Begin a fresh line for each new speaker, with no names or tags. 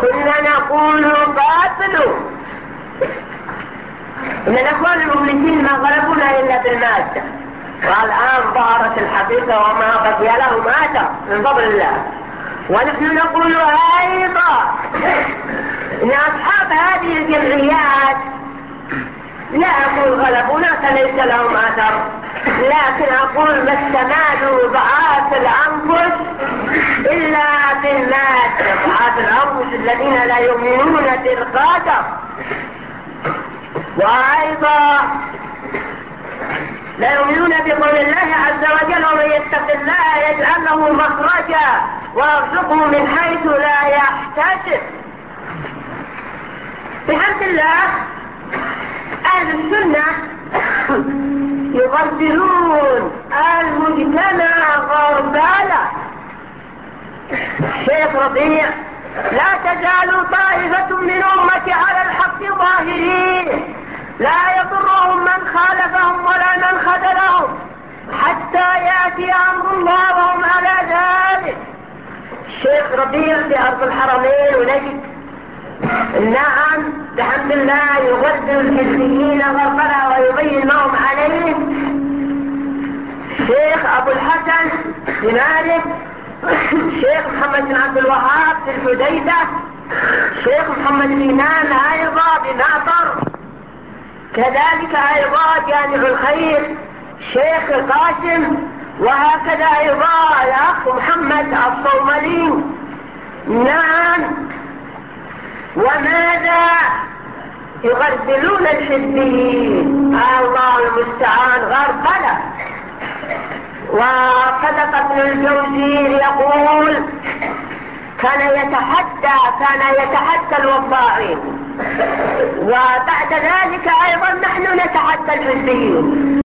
كنا نقول قاتلوا إن الأخوان المفلسين ما غلبونا إلا بالمادة. والآن ظهرت الحقيقة وما بقي له مات من فضل الله. ونحن نقول أيضا إن أصحاب هذه الجمعيات لا أقول غلبونا فليس لهم أثر. لكن أقول ما استمالوا ضعاف الأنفس إلا بالناس ضعاف الأنفس الذين لا يؤمنون بالقدر وأيضا لا يؤمنون بقول الله عز وجل ومن يتق الله يجعل له مخرجا ويرزقه من حيث لا يحتسب. بحمد الله أهل السنة يغفلون المجتمع غربالة شيخ ربيع الحق ظاهرين لا يضرهم من خالفهم ولا من خذلهم. حتى يأتي أمر الله وهم على ذلك. الشيخ ربيع في أرض الحرمين ونجد نعم بحمد الله يغذر الحزبيين غرفنا ويبين ما هم عليه الشيخ أبو الحسن بن مالك. الشيخ محمد بن عبد الوهاب في الحديدة. الشيخ محمد نان أيضا بمعطر كذلك أيضا جامع الخير شيخ القاسم. وهكذا أيضا الأخ محمد الصوملي نعم. وماذا يغربلون الحزبيين؟ الله المستعان غربلة وصدق ابن الجوزي يقول كان يتحدى كان يتحدى الوضاعين وبعد ذلك أيضا نحن نتحدى الحزبيين.